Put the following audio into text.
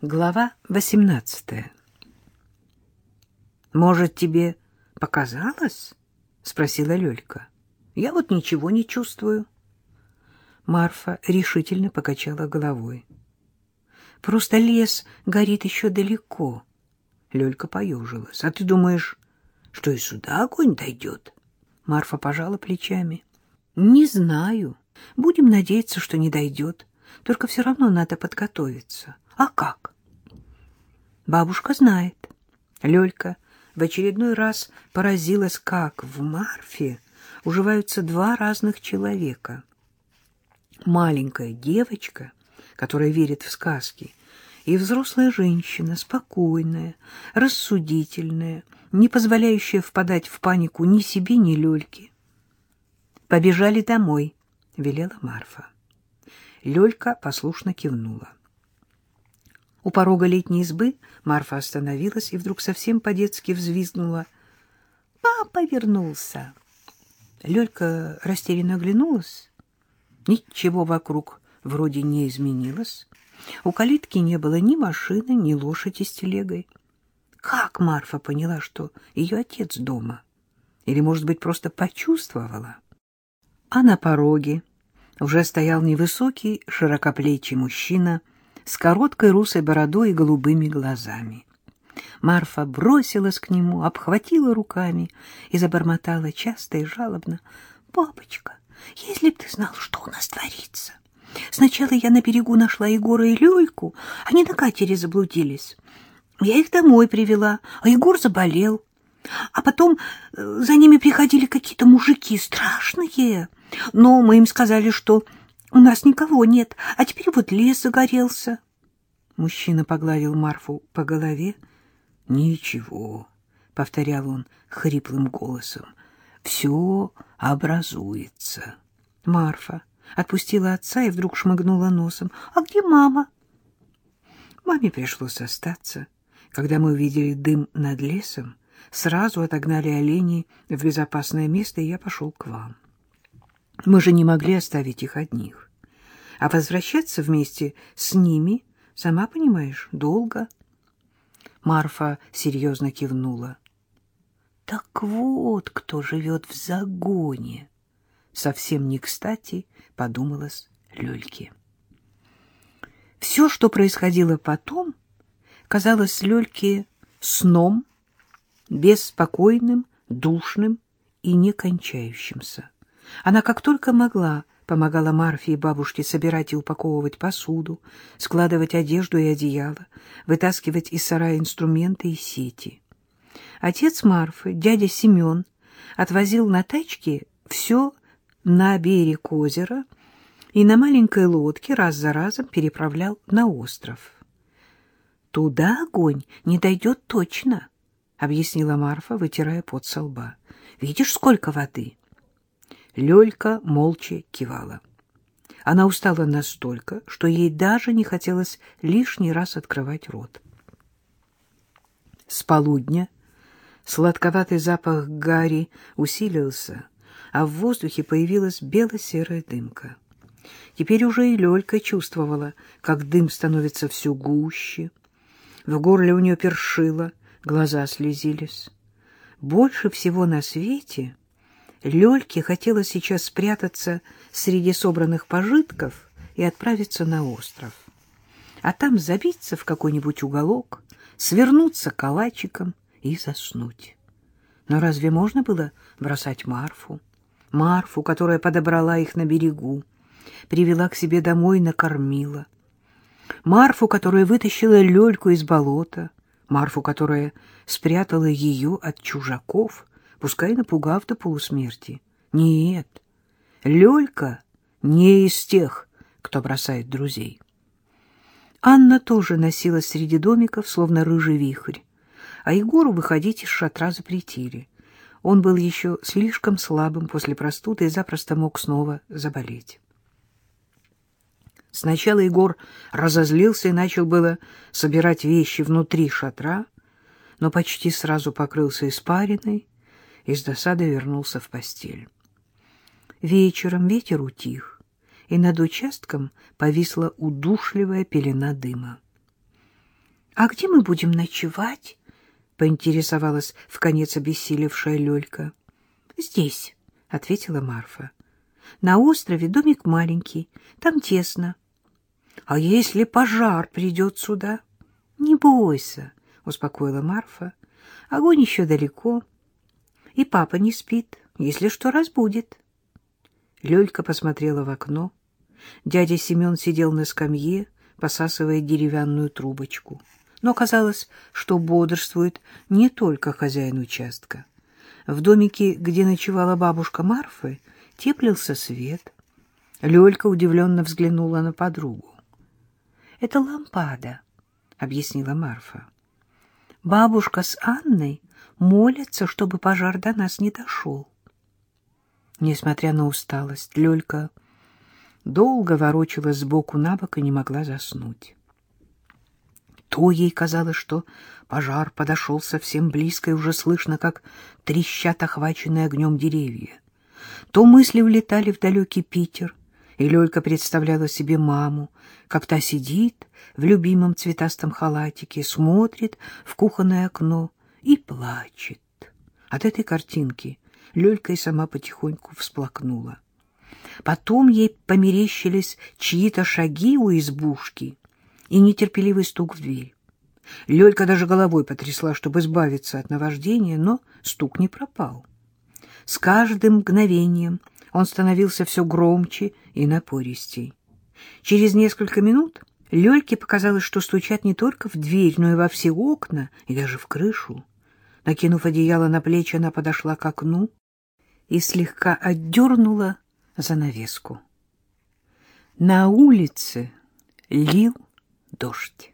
Глава восемнадцатая. «Может, тебе показалось?» — спросила Лёлька. «Я вот ничего не чувствую». Марфа решительно покачала головой. «Просто лес горит еще далеко». Лёлька поюжилась. «А ты думаешь, что и сюда огонь дойдет?» Марфа пожала плечами. «Не знаю. Будем надеяться, что не дойдет. Только все равно надо подготовиться». А как? Бабушка знает. Лёлька в очередной раз поразилась, как в Марфе уживаются два разных человека. Маленькая девочка, которая верит в сказки, и взрослая женщина, спокойная, рассудительная, не позволяющая впадать в панику ни себе, ни Лёльке. «Побежали домой», — велела Марфа. Лёлька послушно кивнула. У порога летней избы Марфа остановилась и вдруг совсем по-детски взвизгнула. «Папа вернулся!» Лёлька растерянно оглянулась. Ничего вокруг вроде не изменилось. У калитки не было ни машины, ни лошади с телегой. Как Марфа поняла, что ее отец дома? Или, может быть, просто почувствовала? А на пороге уже стоял невысокий, широкоплечий мужчина — с короткой русой бородой и голубыми глазами. Марфа бросилась к нему, обхватила руками и забормотала часто и жалобно. — Папочка, если б ты знал, что у нас творится! Сначала я на берегу нашла Егора и Лёльку, они на катере заблудились. Я их домой привела, а Егор заболел. А потом э, за ними приходили какие-то мужики страшные, но мы им сказали, что у нас никого нет, а теперь вот лес загорелся. Мужчина погладил Марфу по голове. Ничего, повторял он хриплым голосом. Все образуется. Марфа отпустила отца и вдруг шмыгнула носом. А где мама? Маме пришлось остаться. Когда мы увидели дым над лесом, сразу отогнали оленей в безопасное место, и я пошел к вам. Мы же не могли оставить их одних. А возвращаться вместе с ними, сама понимаешь, долго. Марфа серьезно кивнула. Так вот, кто живет в загоне. Совсем не кстати подумалось Лёльке. Все, что происходило потом, казалось Лёльке сном, беспокойным, душным и некончающимся. Она как только могла помогала Марфе и бабушке собирать и упаковывать посуду, складывать одежду и одеяло, вытаскивать из сарая инструменты и сети. Отец Марфы, дядя Семен, отвозил на тачке все на берег озера и на маленькой лодке раз за разом переправлял на остров. «Туда огонь не дойдет точно», — объяснила Марфа, вытирая пот со лба. «Видишь, сколько воды?» Лёлька молча кивала. Она устала настолько, что ей даже не хотелось лишний раз открывать рот. С полудня сладковатый запах гари усилился, а в воздухе появилась бело-серая дымка. Теперь уже и Лёлька чувствовала, как дым становится все гуще. В горле у нее першило, глаза слезились. Больше всего на свете Лёльке хотелось сейчас спрятаться среди собранных пожитков и отправиться на остров. А там забиться в какой-нибудь уголок, свернуться калачиком и заснуть. Но разве можно было бросать Марфу? Марфу, которая подобрала их на берегу, привела к себе домой и накормила. Марфу, которая вытащила Лёльку из болота. Марфу, которая спрятала ее от чужаков — пускай напугав до полусмерти. Нет, Лёлька не из тех, кто бросает друзей. Анна тоже носилась среди домиков, словно рыжий вихрь, а Егору выходить из шатра запретили. Он был еще слишком слабым после простуды и запросто мог снова заболеть. Сначала Егор разозлился и начал было собирать вещи внутри шатра, но почти сразу покрылся испариной и с досадой вернулся в постель. Вечером ветер утих, и над участком повисла удушливая пелена дыма. А где мы будем ночевать? поинтересовалась в конец обессилевшая Лёлька. Здесь, ответила Марфа. На острове домик маленький, там тесно. А если пожар придет сюда? Не бойся, успокоила Марфа. Огонь еще далеко, и папа не спит, если что разбудит. Лёлька посмотрела в окно. Дядя Семен сидел на скамье, посасывая деревянную трубочку. Но казалось, что бодрствует не только хозяин участка. В домике, где ночевала бабушка Марфы, теплился свет. Лёлька удивленно взглянула на подругу. — Это лампада, — объяснила Марфа. Бабушка с Анной молятся, чтобы пожар до нас не дошел. Несмотря на усталость, Лёлька долго ворочалась сбоку на бок и не могла заснуть. То ей казалось, что пожар подошел совсем близко, и уже слышно, как трещат охваченные огнем деревья. То мысли улетали в далекий Питер, и Лёлька представляла себе маму, как та сидит в любимом цветастом халатике, смотрит в кухонное окно и плачет. От этой картинки Лёлька и сама потихоньку всплакнула. Потом ей померещились чьи-то шаги у избушки и нетерпеливый стук в дверь. Лёлька даже головой потрясла, чтобы избавиться от наваждения, но стук не пропал. С каждым мгновением он становился все громче и напористей. Через несколько минут Лёльке показалось, что стучат не только в дверь, но и во все окна, и даже в крышу. Накинув одеяло на плечи, она подошла к окну и слегка отдернула занавеску. На улице лил дождь.